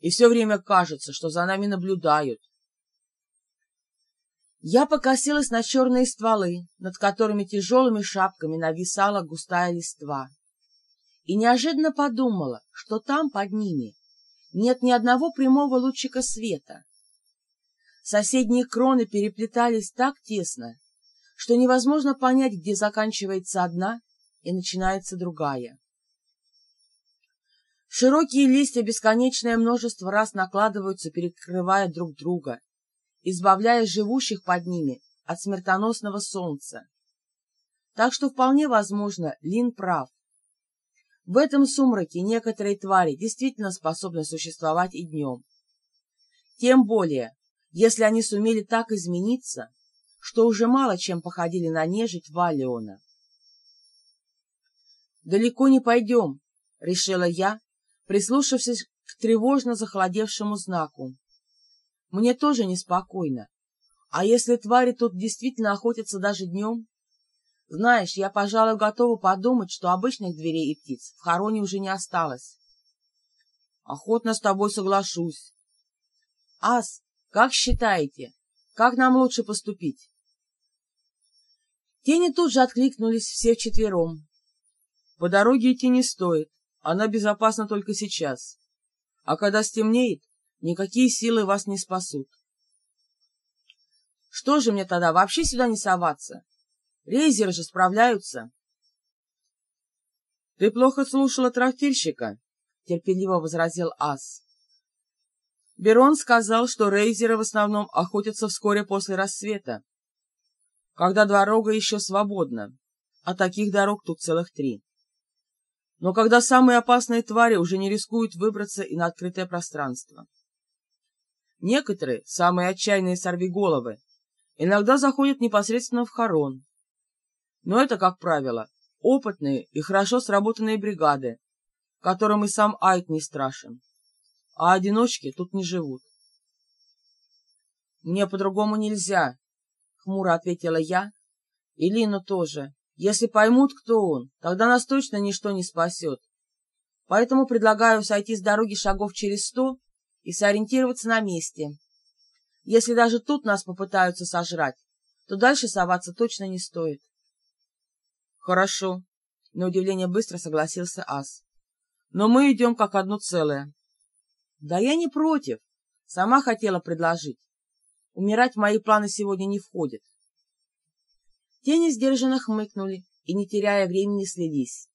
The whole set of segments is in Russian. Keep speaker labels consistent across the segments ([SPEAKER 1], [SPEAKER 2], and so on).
[SPEAKER 1] и все время кажется, что за нами наблюдают. Я покосилась на черные стволы, над которыми тяжелыми шапками нависала густая листва, и неожиданно подумала, что там, под ними, нет ни одного прямого лучика света. Соседние кроны переплетались так тесно, что невозможно понять, где заканчивается одна и начинается другая. Широкие листья бесконечное множество раз накладываются, перекрывая друг друга, избавляя живущих под ними от смертоносного солнца. Так что вполне возможно, Лин прав. В этом сумраке некоторые твари действительно способны существовать и днем. Тем более, если они сумели так измениться, что уже мало чем походили на нежить Валиона. «Далеко не пойдем», — решила я, прислушавшись к тревожно захолодевшему знаку. Мне тоже неспокойно. А если твари тут действительно охотятся даже днем? Знаешь, я, пожалуй, готова подумать, что обычных дверей и птиц в хороне уже не осталось. Охотно с тобой соглашусь. Ас, как считаете, как нам лучше поступить? Тени тут же откликнулись все вчетвером. По дороге идти не стоит, она безопасна только сейчас. А когда стемнеет, Никакие силы вас не спасут. Что же мне тогда, вообще сюда не соваться? Рейзеры же справляются. Ты плохо слушала трактирщика, терпеливо возразил Ас. Берон сказал, что рейзеры в основном охотятся вскоре после рассвета, когда дорога еще свободна, а таких дорог тут целых три. Но когда самые опасные твари уже не рискуют выбраться и на открытое пространство. Некоторые, самые отчаянные сорвиголовы, иногда заходят непосредственно в хорон. Но это, как правило, опытные и хорошо сработанные бригады, которым и сам Айт не страшен. А одиночки тут не живут. «Мне по-другому нельзя», — хмуро ответила я. «И Лину тоже. Если поймут, кто он, тогда нас точно ничто не спасет. Поэтому предлагаю сойти с дороги шагов через сто и сориентироваться на месте. Если даже тут нас попытаются сожрать, то дальше соваться точно не стоит. Хорошо, на удивление быстро согласился Ас. Но мы идем как одно целое. Да я не против. Сама хотела предложить. Умирать в мои планы сегодня не входит. Тени сдержанно хмыкнули и, не теряя времени, слились.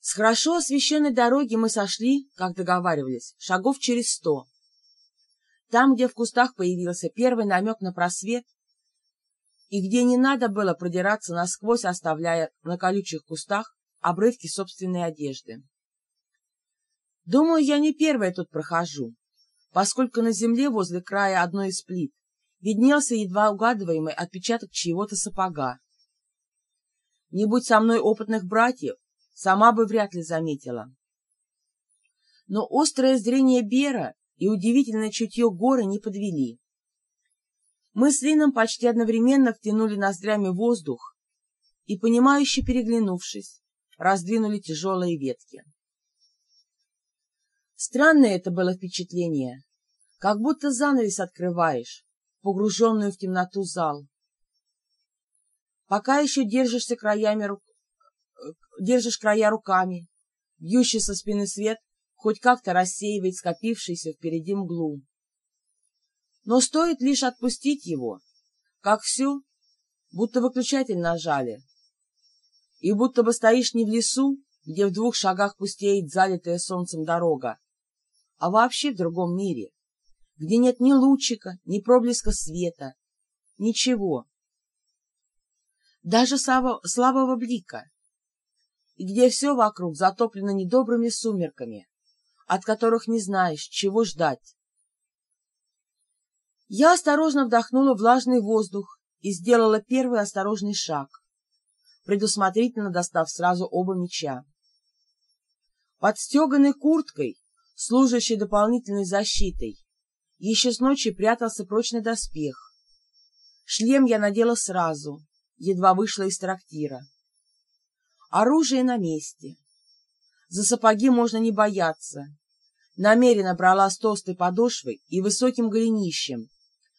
[SPEAKER 1] С хорошо освещенной дороги мы сошли, как договаривались, шагов через сто. Там, где в кустах появился первый намек на просвет, и где не надо было продираться насквозь, оставляя на колючих кустах обрывки собственной одежды. Думаю, я не первая тут прохожу, поскольку на земле возле края одной из плит виднелся едва угадываемый отпечаток чьего-то сапога. Не будь со мной опытных братьев, сама бы вряд ли заметила. Но острое зрение Бера и удивительное чутье горы не подвели. Мы с Лином почти одновременно втянули ноздрями воздух и, понимающе переглянувшись, раздвинули тяжелые ветки. Странное это было впечатление, как будто занавес открываешь, погруженную в темноту зал. Пока еще держишься краями рук, держишь края руками. Бьющий со спины свет хоть как-то рассеивает скопившийся впереди мглу. Но стоит лишь отпустить его, как все, будто выключатель нажали. И будто бы стоишь не в лесу, где в двух шагах пустеет залитая солнцем дорога, а вообще в другом мире, где нет ни лучика, ни проблеска света, ничего. Даже слабого блика и где все вокруг затоплено недобрыми сумерками, от которых не знаешь, чего ждать. Я осторожно вдохнула влажный воздух и сделала первый осторожный шаг, предусмотрительно достав сразу оба меча. Под стеганой курткой, служащей дополнительной защитой, еще с ночи прятался прочный доспех. Шлем я надела сразу, едва вышла из трактира. Оружие на месте. За сапоги можно не бояться. намеренно брала с толстой подошвой и высоким голенищем,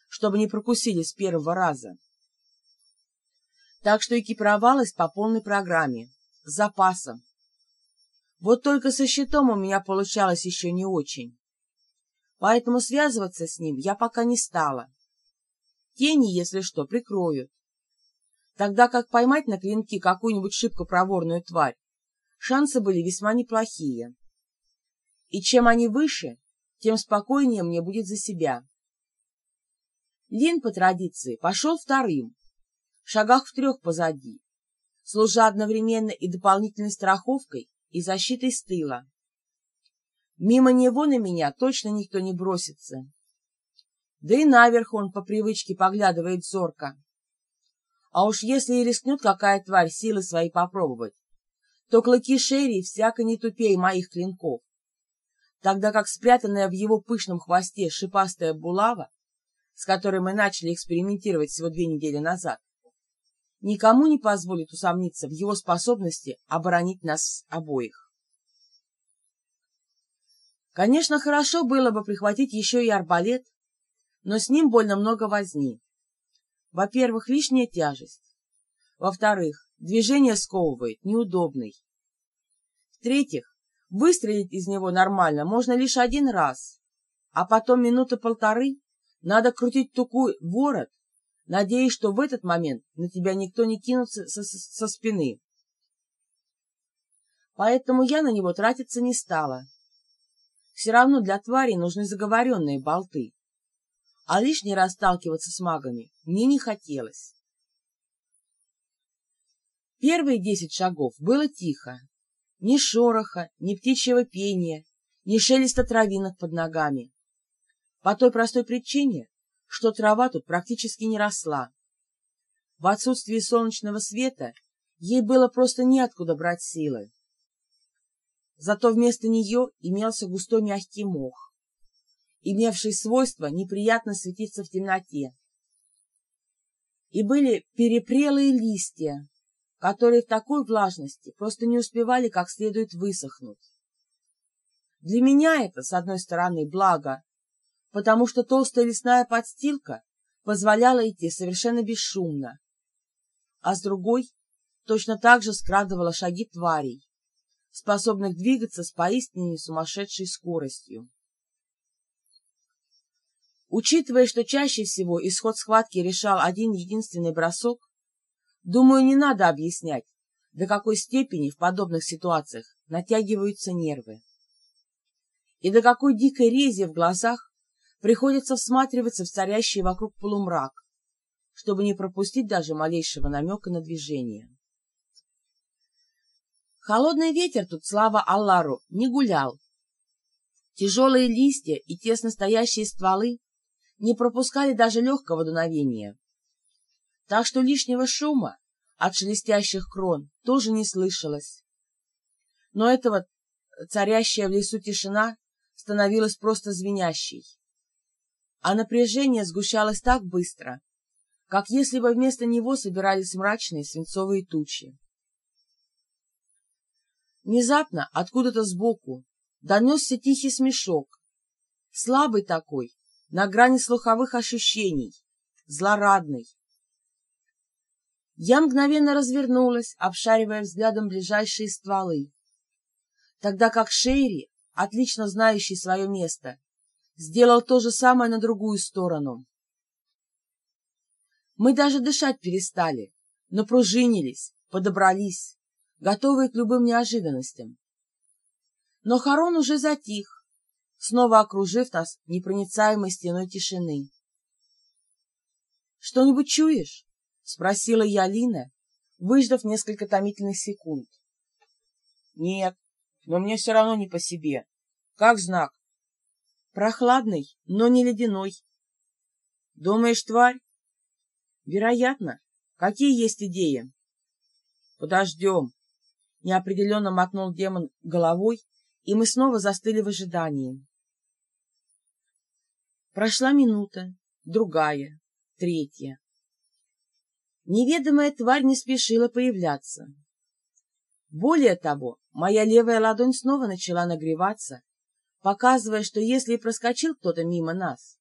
[SPEAKER 1] чтобы не прокусили с первого раза. Так что экипировалась по полной программе, с запасом. Вот только со щитом у меня получалось еще не очень. Поэтому связываться с ним я пока не стала. Тени, если что, прикроют. Тогда как поймать на клинки какую-нибудь шибко проворную тварь, шансы были весьма неплохие. И чем они выше, тем спокойнее мне будет за себя. Лин, по традиции, пошел вторым, в шагах в трех позади, служа одновременно и дополнительной страховкой, и защитой с тыла. Мимо него на меня точно никто не бросится. Да и наверх он по привычке поглядывает зорко. А уж если и рискнет какая тварь силы свои попробовать, то клыки Шерри всяко не тупее моих клинков, тогда как спрятанная в его пышном хвосте шипастая булава, с которой мы начали экспериментировать всего две недели назад, никому не позволит усомниться в его способности оборонить нас обоих. Конечно, хорошо было бы прихватить еще и арбалет, но с ним больно много возни. Во-первых, лишняя тяжесть. Во-вторых, движение сковывает, неудобный. В-третьих, выстрелить из него нормально можно лишь один раз, а потом минуты полторы надо крутить тукую ворот, надеясь, что в этот момент на тебя никто не кинутся со, со спины. Поэтому я на него тратиться не стала. Все равно для тварей нужны заговоренные болты а лишний раз сталкиваться с магами мне не хотелось. Первые десять шагов было тихо. Ни шороха, ни птичьего пения, ни шелеста травинок под ногами. По той простой причине, что трава тут практически не росла. В отсутствии солнечного света ей было просто неоткуда брать силы. Зато вместо нее имелся густой мягкий мох имевший свойство неприятно светиться в темноте. И были перепрелые листья, которые в такой влажности просто не успевали как следует высохнуть. Для меня это, с одной стороны, благо, потому что толстая лесная подстилка позволяла идти совершенно бесшумно, а с другой точно так же скрадывала шаги тварей, способных двигаться с поистине сумасшедшей скоростью. Учитывая, что чаще всего исход схватки решал один единственный бросок, думаю, не надо объяснять, до какой степени в подобных ситуациях натягиваются нервы. И до какой дикой рези в глазах приходится всматриваться в царящий вокруг полумрак, чтобы не пропустить даже малейшего намека на движение. Холодный ветер тут, слава Аллару, не гулял. Тяжелые листья и тесно стоящие стволы не пропускали даже легкого дуновения. Так что лишнего шума от шелестящих крон тоже не слышалось. Но этого царящая в лесу тишина становилась просто звенящей. А напряжение сгущалось так быстро, как если бы вместо него собирались мрачные свинцовые тучи. Внезапно, откуда-то сбоку, донесся тихий смешок, слабый такой, на грани слуховых ощущений, злорадный. Я мгновенно развернулась, обшаривая взглядом ближайшие стволы, тогда как Шейри, отлично знающий свое место, сделал то же самое на другую сторону. Мы даже дышать перестали, но пружинились, подобрались, готовые к любым неожиданностям. Но Харон уже затих, снова окружив нас непроницаемой стеной тишины. «Что-нибудь чуешь?» — спросила я Лина, выждав несколько томительных секунд. «Нет, но мне все равно не по себе. Как знак?» «Прохладный, но не ледяной». «Думаешь, тварь?» «Вероятно. Какие есть идеи?» «Подождем», — неопределенно мотнул демон головой, и мы снова застыли в ожидании. Прошла минута, другая, третья. Неведомая тварь не спешила появляться. Более того, моя левая ладонь снова начала нагреваться, показывая, что если и проскочил кто-то мимо нас,